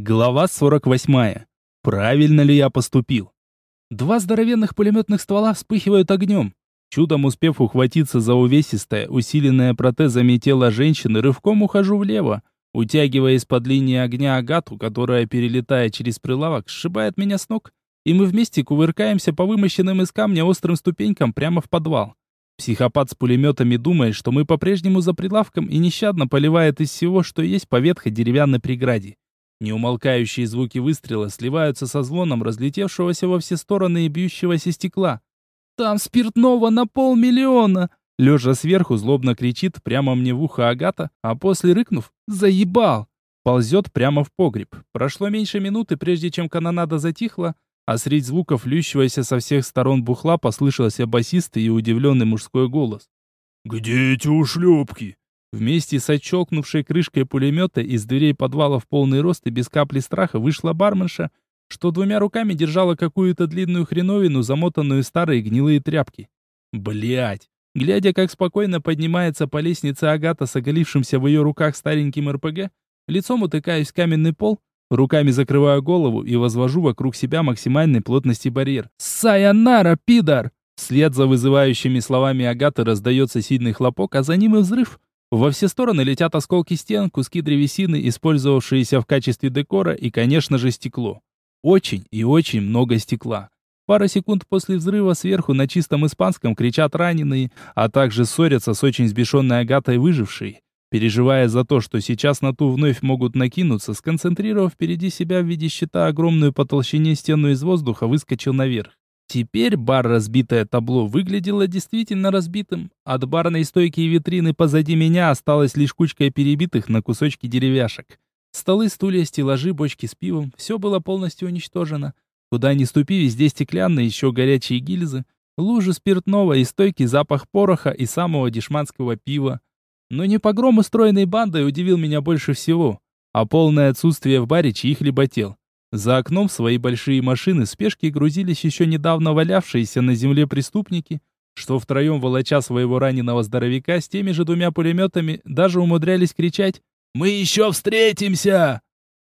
Глава 48. Правильно ли я поступил? Два здоровенных пулеметных ствола вспыхивают огнем. Чудом успев ухватиться за увесистое, усиленное протезами тело женщины, рывком ухожу влево, утягивая из-под линии огня Агату, которая, перелетая через прилавок, сшибает меня с ног, и мы вместе кувыркаемся по вымощенным из камня острым ступенькам прямо в подвал. Психопат с пулеметами думает, что мы по-прежнему за прилавком и нещадно поливает из всего, что есть по ветхой деревянной преграде. Неумолкающие звуки выстрела сливаются со звоном разлетевшегося во все стороны и бьющегося стекла. «Там спиртного на полмиллиона!» Лежа сверху, злобно кричит прямо мне в ухо Агата, а после рыкнув «Заебал!» ползет прямо в погреб. Прошло меньше минуты, прежде чем канонада затихла, а среди звуков лющегося со всех сторон бухла послышался басистый и удивленный мужской голос. «Где эти ушлепки?» Вместе с отщелкнувшей крышкой пулемета из дверей подвала в полный рост и без капли страха вышла барменша, что двумя руками держала какую-то длинную хреновину, замотанную старые гнилые тряпки. Блять! Глядя, как спокойно поднимается по лестнице Агата с оголившимся в ее руках стареньким РПГ, лицом утыкаюсь в каменный пол, руками закрываю голову и возвожу вокруг себя максимальной плотности барьер. «Сайонара, пидор!» Вслед за вызывающими словами Агаты раздается сильный хлопок, а за ним и взрыв. Во все стороны летят осколки стен, куски древесины, использовавшиеся в качестве декора, и, конечно же, стекло. Очень и очень много стекла. Пара секунд после взрыва сверху на чистом испанском кричат раненые, а также ссорятся с очень сбешенной Агатой выжившей. Переживая за то, что сейчас на ту вновь могут накинуться, сконцентрировав впереди себя в виде щита огромную по толщине стену из воздуха, выскочил наверх. Теперь бар «Разбитое табло» выглядело действительно разбитым. От барной стойки и витрины позади меня осталась лишь кучка перебитых на кусочки деревяшек. Столы, стулья, стеллажи, бочки с пивом — все было полностью уничтожено. Куда ни ступи, везде стеклянные, еще горячие гильзы, лужи спиртного и стойкий запах пороха и самого дешманского пива. Но не погром устроенной бандой удивил меня больше всего, а полное отсутствие в баре чьих-либо тел. За окном в свои большие машины спешки грузились еще недавно валявшиеся на земле преступники, что втроем волоча своего раненого здоровяка с теми же двумя пулеметами даже умудрялись кричать «Мы еще встретимся!»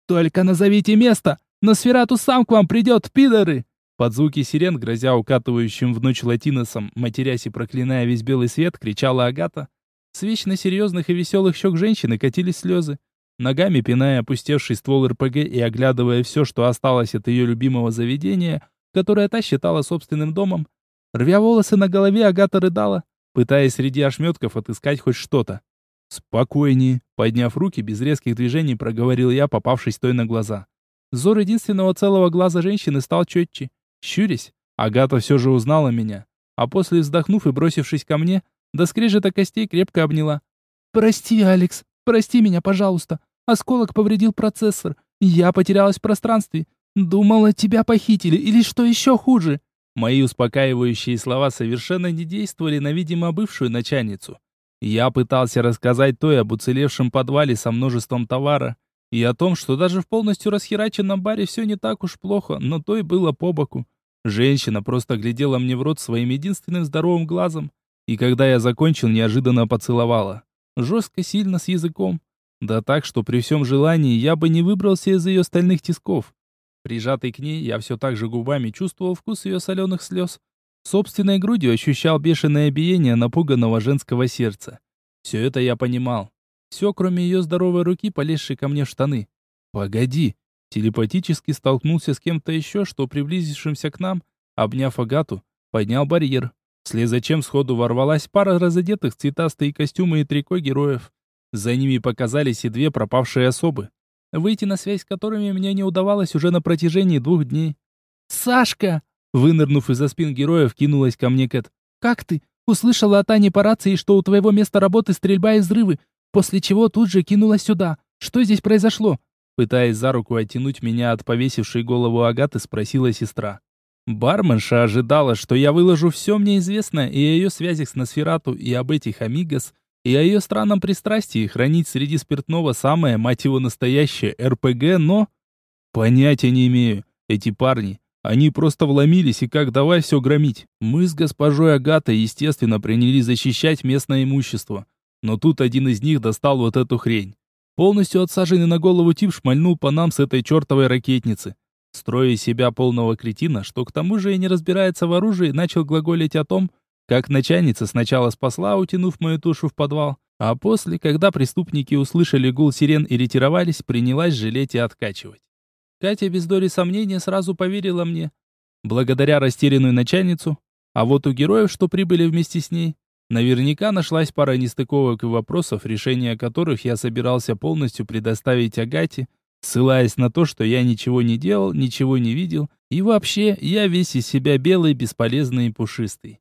«Только назовите место! Носферату сам к вам придет, пидоры!» Под звуки сирен, грозя укатывающим в ночь латиносом, матерясь и проклиная весь белый свет, кричала Агата. С вечно серьезных и веселых щек женщины катились слезы ногами пиная опустевший ствол РПГ и оглядывая все, что осталось от ее любимого заведения, которое та считала собственным домом. Рвя волосы на голове, Агата рыдала, пытаясь среди ошметков отыскать хоть что-то. «Спокойнее», — подняв руки, без резких движений, проговорил я, попавшись той на глаза. Зор единственного целого глаза женщины стал четче. Щурясь, Агата все же узнала меня, а после, вздохнув и бросившись ко мне, до скрежета костей крепко обняла. «Прости, Алекс, прости меня, пожалуйста. Осколок повредил процессор. Я потерялась в пространстве. Думала, тебя похитили или что еще хуже. Мои успокаивающие слова совершенно не действовали на, видимо, бывшую начальницу. Я пытался рассказать той об уцелевшем подвале со множеством товара и о том, что даже в полностью расхераченном баре все не так уж плохо, но той было по боку. Женщина просто глядела мне в рот своим единственным здоровым глазом, и когда я закончил, неожиданно поцеловала. Жестко, сильно, с языком. Да так, что при всем желании я бы не выбрался из ее стальных тисков. Прижатый к ней, я все так же губами чувствовал вкус ее соленых слез. Собственной грудью ощущал бешеное биение напуганного женского сердца. Все это я понимал. Все, кроме ее здоровой руки, полезшей ко мне в штаны. «Погоди!» Телепатически столкнулся с кем-то еще, что, приблизившимся к нам, обняв Агату, поднял барьер. Вслед за чем сходу ворвалась пара разодетых цветастые костюмы и трико героев. За ними показались и две пропавшие особы, выйти на связь с которыми мне не удавалось уже на протяжении двух дней. «Сашка!» Вынырнув из-за спин героев, кинулась ко мне Кэт. «Как ты? Услышала от Ани по рации, что у твоего места работы стрельба и взрывы, после чего тут же кинулась сюда. Что здесь произошло?» Пытаясь за руку оттянуть меня от повесившей голову Агаты, спросила сестра. Барменша ожидала, что я выложу все мне известное и о ее связях с Носферату, и об этих амигос, и о ее странном пристрастии хранить среди спиртного самое, мать его, настоящее РПГ, но... Понятия не имею. Эти парни, они просто вломились и как давай все громить. Мы с госпожой Агатой, естественно, принялись защищать местное имущество. Но тут один из них достал вот эту хрень. Полностью отсаженный на голову тип шмальнул по нам с этой чертовой ракетницы. Строя из себя полного кретина, что к тому же и не разбирается в оружии, начал глаголить о том, как начальница сначала спасла, утянув мою тушу в подвал, а после, когда преступники услышали гул сирен и ретировались, принялась жалеть и откачивать. Катя без доли сомнения сразу поверила мне. Благодаря растерянную начальницу, а вот у героев, что прибыли вместе с ней, наверняка нашлась пара нестыковок и вопросов, решение которых я собирался полностью предоставить Агате, ссылаясь на то, что я ничего не делал, ничего не видел, и вообще я весь из себя белый, бесполезный и пушистый.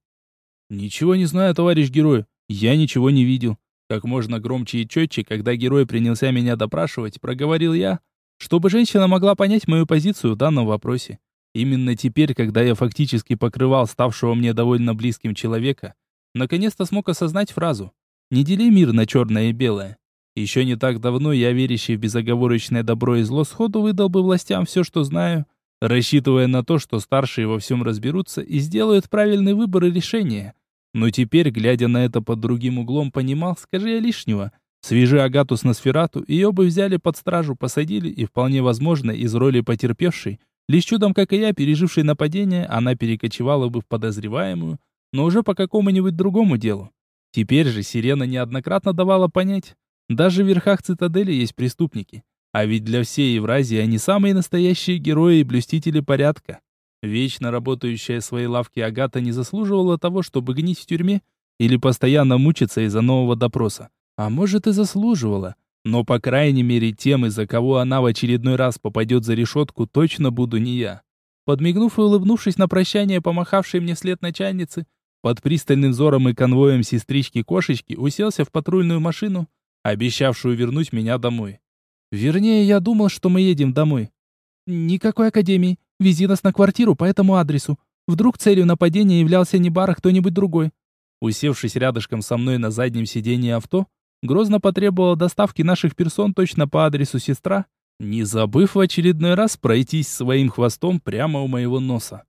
«Ничего не знаю, товарищ герой, я ничего не видел». Как можно громче и четче, когда герой принялся меня допрашивать, проговорил я, чтобы женщина могла понять мою позицию в данном вопросе. Именно теперь, когда я фактически покрывал ставшего мне довольно близким человека, наконец-то смог осознать фразу «Не дели мир на черное и белое». Еще не так давно я, верящий в безоговорочное добро и зло, сходу выдал бы властям все, что знаю, рассчитывая на то, что старшие во всем разберутся и сделают правильный выбор и решение. Но теперь, глядя на это под другим углом, понимал, скажи я лишнего. Свяжи Агату с Носферату, ее бы взяли под стражу, посадили, и вполне возможно, из роли потерпевшей, лишь чудом, как и я, пережившей нападение, она перекочевала бы в подозреваемую, но уже по какому-нибудь другому делу. Теперь же Сирена неоднократно давала понять, даже в верхах цитадели есть преступники. А ведь для всей Евразии они самые настоящие герои и блюстители порядка. Вечно работающая в своей лавке Агата не заслуживала того, чтобы гнить в тюрьме или постоянно мучиться из-за нового допроса. А может и заслуживала. Но, по крайней мере, тем, из-за кого она в очередной раз попадет за решетку, точно буду не я. Подмигнув и улыбнувшись на прощание, помахавшей мне вслед начальницы, под пристальным взором и конвоем сестрички-кошечки уселся в патрульную машину, обещавшую вернуть меня домой. Вернее, я думал, что мы едем домой. Никакой академии. Вези нас на квартиру по этому адресу. Вдруг целью нападения являлся не бар, а кто-нибудь другой. Усевшись рядышком со мной на заднем сиденье авто, грозно потребовала доставки наших персон точно по адресу сестра, не забыв в очередной раз пройтись своим хвостом прямо у моего носа.